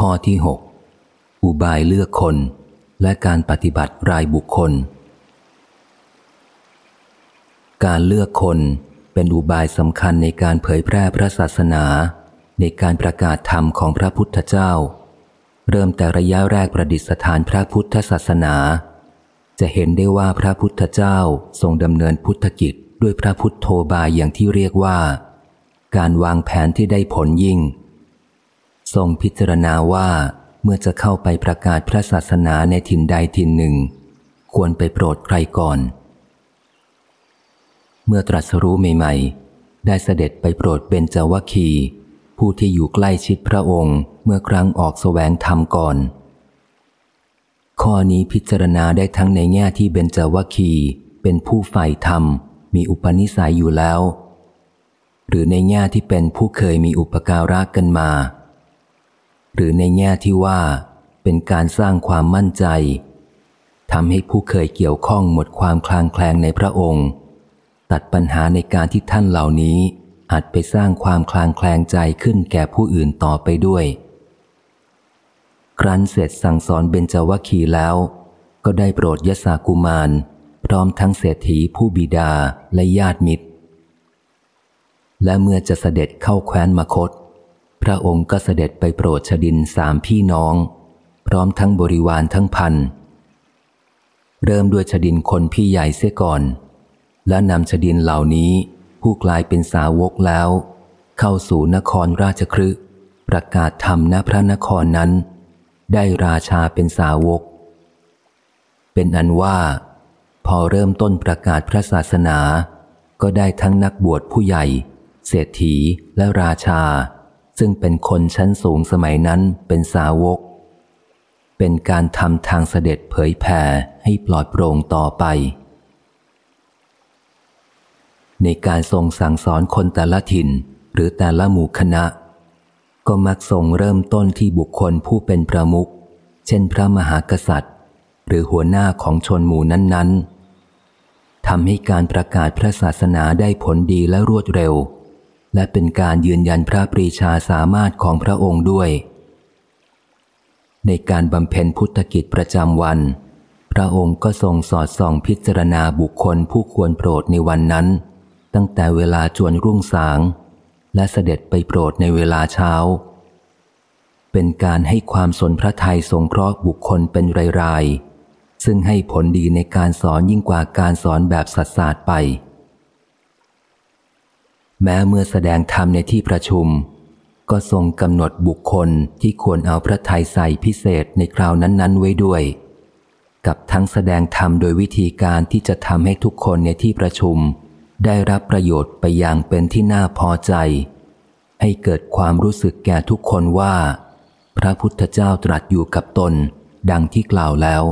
ข้อที่ 6 อุบายเลือกคน และการปฏิบัติรายบุคคล การเลือกคนเป็นอุบายสำคัญในการเผยแพร่พระศาสนา ในการประกาศธรรมของพระพุทธเจ้า เริ่มแต่ระยะแรกประดิษฐานพระพุทธศาสนา จะเห็นได้ว่าพระพุทธเจ้าทรงดำเนินพุทธกิจด้วยพระพุทธโธบายอย่างที่เรียกว่า การวางแผนที่ได้ผลยิ่ง ทรงพิจารณาว่าเมื่อจะเข้าไปประกาศพระศาสนาในถิ่นใดถิ่นหนึ่ง ควรไปโปรดใครก่อน เมื่อตรัสรู้ใหม่ ๆ ได้เสด็จไปโปรดเบญจวัคคีผู้ที่อยู่ใกล้ชิดพระองค์เมื่อครั้งออกสแสวงธรรมก่อน ข้อนี้พิจารณาได้ทั้งในแง่ที่เบญจวัคคีเป็นผู้ใฝ่ธรรม มีอุปนิสัยอยู่แล้ว หรือในแง่ที่เป็นผู้เคยมีอุปการะกันมา หรือในแง่ที่ว่า เป็นการสร้างความมั่นใจทำให้ผู้เคยเกี่ยวข้องหมดความคลางแคลงในพระองค์ ตัดปัญหาในการที่ท่านเหล่านี้อาจไปสร้างความคลางแคลงใจขึ้นแก่ผู้อื่นต่อไปด้วย ครั้นเสร็จสั่งสอนเบญจวัคคีแล้ว ก็ได้โปรดยศากุมาร พร้อมทั้งเศรษฐีผู้บิดาและญาติมิตร และเมื่อจะเสด็จเข้าแคว้นมคต ระองค์ก็เสด็จไปโปรดชดินสามพี่น้อง พร้อมทั้งบริวารทั้งพัน เริ่มด้วยชดินคนพี่ใหญ่เสียก่อน และนำชดินเหล่านี้ผู้กลายเป็นสาวกแล้ว เข้าสู่นครราชครึประกาศธรรมณพระนครนั้น ได้ราชาเป็นสาวก เป็นอันว่า พอเริ่มต้นประกาศพระศาสนา ก็ได้ทั้งนักบวชผู้ใหญ่ เศรษฐีและราชา ซึ่งเป็นคนชั้นสูงสมัยนั้นเป็นสาวก เป็นการทำทางเสด็จเผยแผ่ให้ปลอดโปร่งต่อไป ในการทรงสั่งสอนคนแต่ละถิ่นหรือแต่ละหมู่คณะ ก็มักทรงเริ่มต้นที่บุคคลผู้เป็นประมุขเช่นพระมหากษัตริย์ หรือหัวหน้าของชนหมู่นั้น ๆทำให้การประกาศพระศาสนาได้ผลดีและรวดเร็ว และเป็นการยืนยันพระปรีชาสามารถของพระองค์ด้วย ในการบำเพ็ญพุทธกิจประจำวัน พระองค์ก็ทรงสอดส่องพิจารณาบุคคลผู้ควรโปรดในวันนั้น ตั้งแต่เวลาจวนรุ่งสาง และเสด็จไปโปรดในเวลาเช้า เป็นการให้ความสนพระทัยสงเคราะห์บุคคลเป็นรายๆซึ่งให้ผลดีในการสอนยิ่งกว่าการสอนแบบสัตสา์ไป แม้เมื่อแสดงธรรมในที่ประชุม ก็ทรงกำหนดบุคคลที่ควรเอาพระทัยใส่พิเศษในคราวนั้น ๆ ไว้ด้วย กับทั้งแสดงธรรมโดยวิธีการที่จะทำให้ทุกคนในที่ประชุม ได้รับประโยชน์ไปอย่างเป็นที่น่าพอใจ ให้เกิดความรู้สึกแก่ทุกคนว่า พระพุทธเจ้าตรัสอยู่กับตน ดังที่กล่าวแล้ว